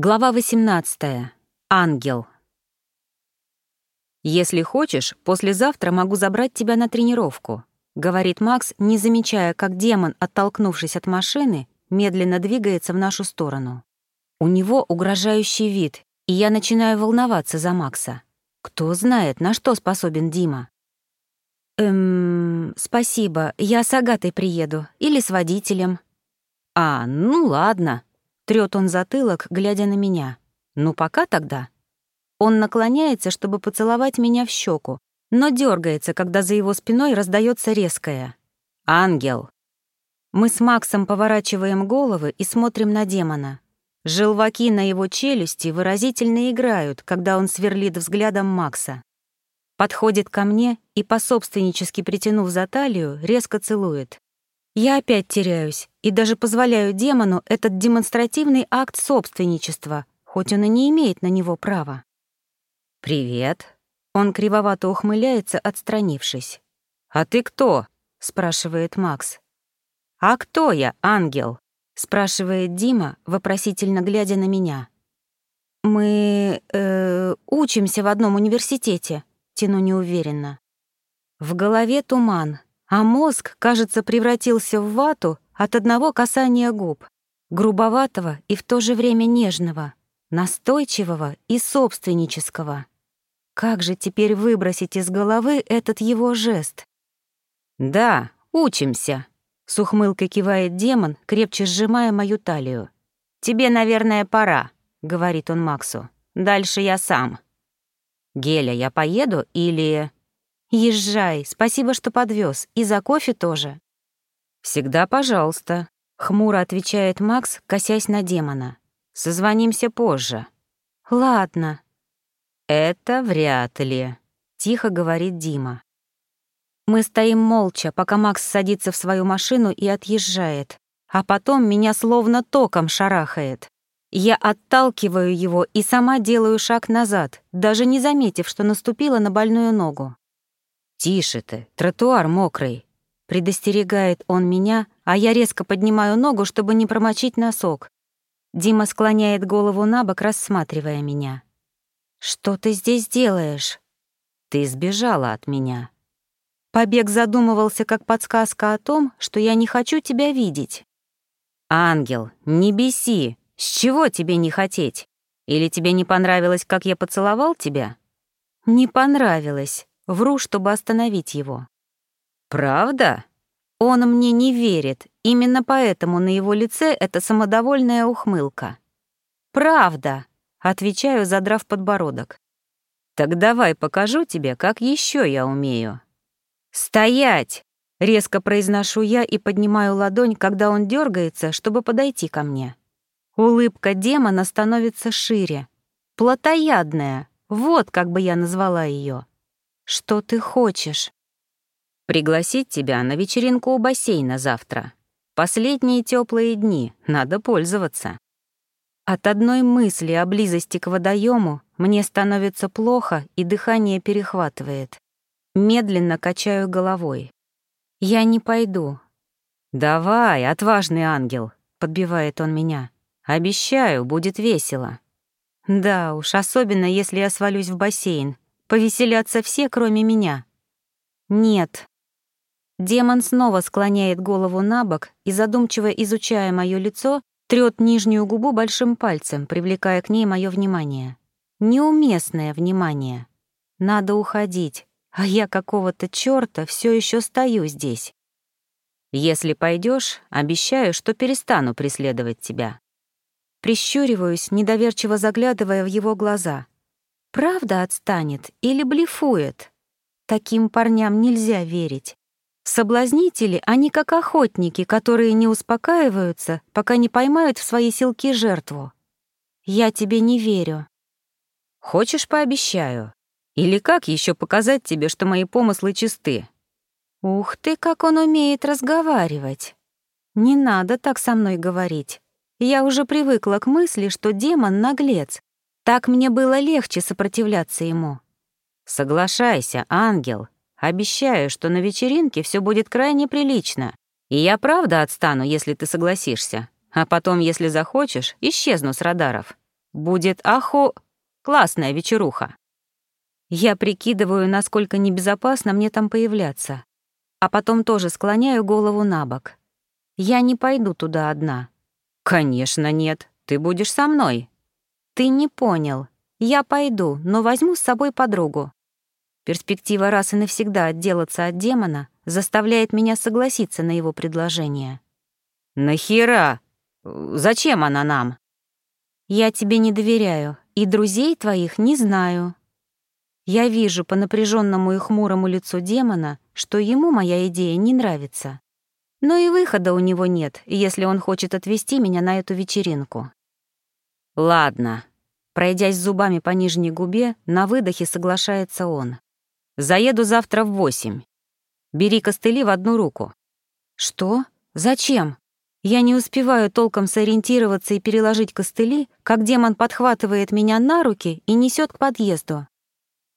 Глава 18. Ангел. «Если хочешь, послезавтра могу забрать тебя на тренировку», — говорит Макс, не замечая, как демон, оттолкнувшись от машины, медленно двигается в нашу сторону. У него угрожающий вид, и я начинаю волноваться за Макса. Кто знает, на что способен Дима. «Эм, спасибо, я с Агатой приеду, или с водителем». «А, ну ладно», Трёт он затылок, глядя на меня. «Ну, пока тогда». Он наклоняется, чтобы поцеловать меня в щеку, но дергается, когда за его спиной раздается резкое. «Ангел!» Мы с Максом поворачиваем головы и смотрим на демона. Желваки на его челюсти выразительно играют, когда он сверлит взглядом Макса. Подходит ко мне и, пособственнически притянув за талию, резко целует. Я опять теряюсь и даже позволяю демону этот демонстративный акт собственничества, хоть он и не имеет на него права. «Привет». Он кривовато ухмыляется, отстранившись. «А ты кто?» — спрашивает Макс. «А кто я, ангел?» — спрашивает Дима, вопросительно глядя на меня. «Мы э, учимся в одном университете», — тяну неуверенно. В голове туман, а мозг, кажется, превратился в вату от одного касания губ, грубоватого и в то же время нежного, настойчивого и собственнического. Как же теперь выбросить из головы этот его жест? «Да, учимся», — с ухмылкой кивает демон, крепче сжимая мою талию. «Тебе, наверное, пора», — говорит он Максу. «Дальше я сам». «Геля, я поеду или...» «Езжай, спасибо, что подвез, и за кофе тоже». «Всегда пожалуйста», — хмуро отвечает Макс, косясь на демона. «Созвонимся позже». «Ладно». «Это вряд ли», — тихо говорит Дима. Мы стоим молча, пока Макс садится в свою машину и отъезжает, а потом меня словно током шарахает. Я отталкиваю его и сама делаю шаг назад, даже не заметив, что наступила на больную ногу. «Тише ты, тротуар мокрый», — предостерегает он меня, а я резко поднимаю ногу, чтобы не промочить носок. Дима склоняет голову на бок, рассматривая меня. «Что ты здесь делаешь?» «Ты сбежала от меня». Побег задумывался как подсказка о том, что я не хочу тебя видеть. «Ангел, не беси! С чего тебе не хотеть? Или тебе не понравилось, как я поцеловал тебя?» «Не понравилось. Вру, чтобы остановить его. «Правда?» Он мне не верит, именно поэтому на его лице эта самодовольная ухмылка. «Правда», — отвечаю, задрав подбородок. «Так давай покажу тебе, как еще я умею». «Стоять!» — резко произношу я и поднимаю ладонь, когда он дергается, чтобы подойти ко мне. Улыбка демона становится шире. Плотоядная, вот как бы я назвала ее. «Что ты хочешь?» «Пригласить тебя на вечеринку у бассейна завтра. Последние теплые дни, надо пользоваться». От одной мысли о близости к водоему мне становится плохо, и дыхание перехватывает. Медленно качаю головой. «Я не пойду». «Давай, отважный ангел», — подбивает он меня. «Обещаю, будет весело». «Да уж, особенно если я свалюсь в бассейн. Повеселятся все, кроме меня. Нет. Демон снова склоняет голову на бок и, задумчиво изучая мое лицо, трёт нижнюю губу большим пальцем, привлекая к ней мое внимание. Неуместное внимание. Надо уходить, а я какого-то чёрта все еще стою здесь. Если пойдешь, обещаю, что перестану преследовать тебя. Прищуриваюсь, недоверчиво заглядывая в его глаза — Правда отстанет или блефует? Таким парням нельзя верить. Соблазнители, они как охотники, которые не успокаиваются, пока не поймают в свои селки жертву. Я тебе не верю. Хочешь, пообещаю? Или как еще показать тебе, что мои помыслы чисты? Ух ты, как он умеет разговаривать. Не надо так со мной говорить. Я уже привыкла к мысли, что демон — наглец, так мне было легче сопротивляться ему. Соглашайся, ангел. Обещаю, что на вечеринке все будет крайне прилично. И я правда отстану, если ты согласишься. А потом, если захочешь, исчезну с радаров. будет аху... классная вечеруха. Я прикидываю, насколько небезопасно мне там появляться, а потом тоже склоняю голову на бок. Я не пойду туда одна. Конечно, нет. Ты будешь со мной. Ты не понял. Я пойду, но возьму с собой подругу. Перспектива раз и навсегда отделаться от демона заставляет меня согласиться на его предложение. «Нахера? Зачем она нам?» «Я тебе не доверяю, и друзей твоих не знаю». Я вижу по напряженному и хмурому лицу демона, что ему моя идея не нравится. Но и выхода у него нет, если он хочет отвезти меня на эту вечеринку. «Ладно». Пройдясь зубами по нижней губе, на выдохе соглашается он. Заеду завтра в восемь. Бери костыли в одну руку». «Что? Зачем?» Я не успеваю толком сориентироваться и переложить костыли, как демон подхватывает меня на руки и несет к подъезду.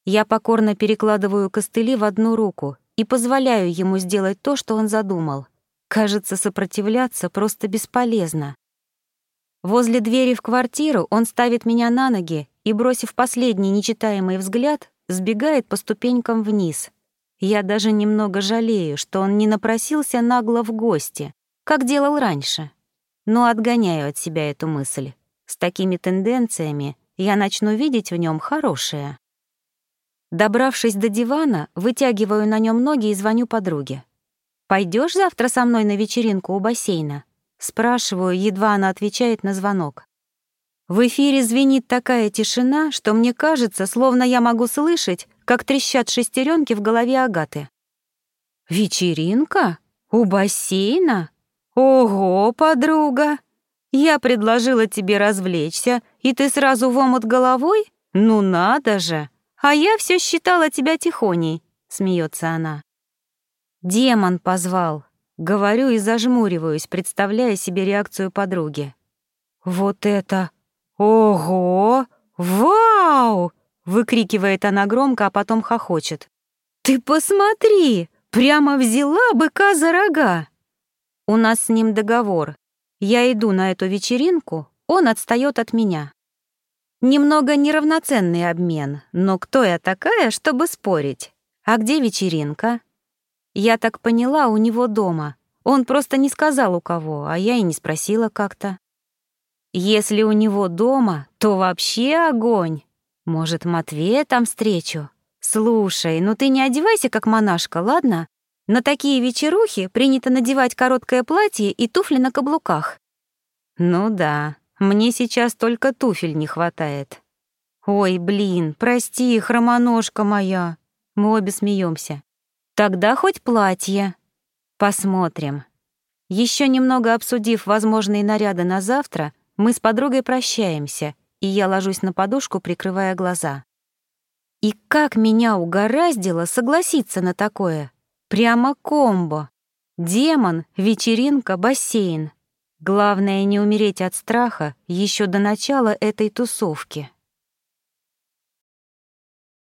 Я покорно перекладываю костыли в одну руку и позволяю ему сделать то, что он задумал. Кажется, сопротивляться просто бесполезно. Возле двери в квартиру он ставит меня на ноги и, бросив последний нечитаемый взгляд, сбегает по ступенькам вниз. Я даже немного жалею, что он не напросился нагло в гости, как делал раньше. Но отгоняю от себя эту мысль. С такими тенденциями я начну видеть в нем хорошее. Добравшись до дивана, вытягиваю на нем ноги и звоню подруге. Пойдешь завтра со мной на вечеринку у бассейна?» Спрашиваю, едва она отвечает на звонок. В эфире звенит такая тишина, что мне кажется, словно я могу слышать, как трещат шестеренки в голове Агаты. «Вечеринка? У бассейна? Ого, подруга! Я предложила тебе развлечься, и ты сразу в омут головой? Ну надо же! А я все считала тебя тихоней», — смеется она. «Демон позвал», — говорю и зажмуриваюсь, представляя себе реакцию подруги. «Вот это «Ого! Вау!» — выкрикивает она громко, а потом хохочет. «Ты посмотри! Прямо взяла быка за рога!» У нас с ним договор. Я иду на эту вечеринку, он отстает от меня. Немного неравноценный обмен, но кто я такая, чтобы спорить? А где вечеринка? Я так поняла, у него дома. Он просто не сказал у кого, а я и не спросила как-то. Если у него дома, то вообще огонь. Может, Матвея там встречу? Слушай, ну ты не одевайся как монашка, ладно? На такие вечерухи принято надевать короткое платье и туфли на каблуках. Ну да, мне сейчас только туфель не хватает. Ой, блин, прости, хромоножка моя. Мы обе смеемся. Тогда хоть платье. Посмотрим. Еще немного обсудив возможные наряды на завтра, мы с подругой прощаемся, и я ложусь на подушку, прикрывая глаза. И как меня угораздило согласиться на такое? Прямо комбо. Демон, вечеринка, бассейн. Главное не умереть от страха еще до начала этой тусовки.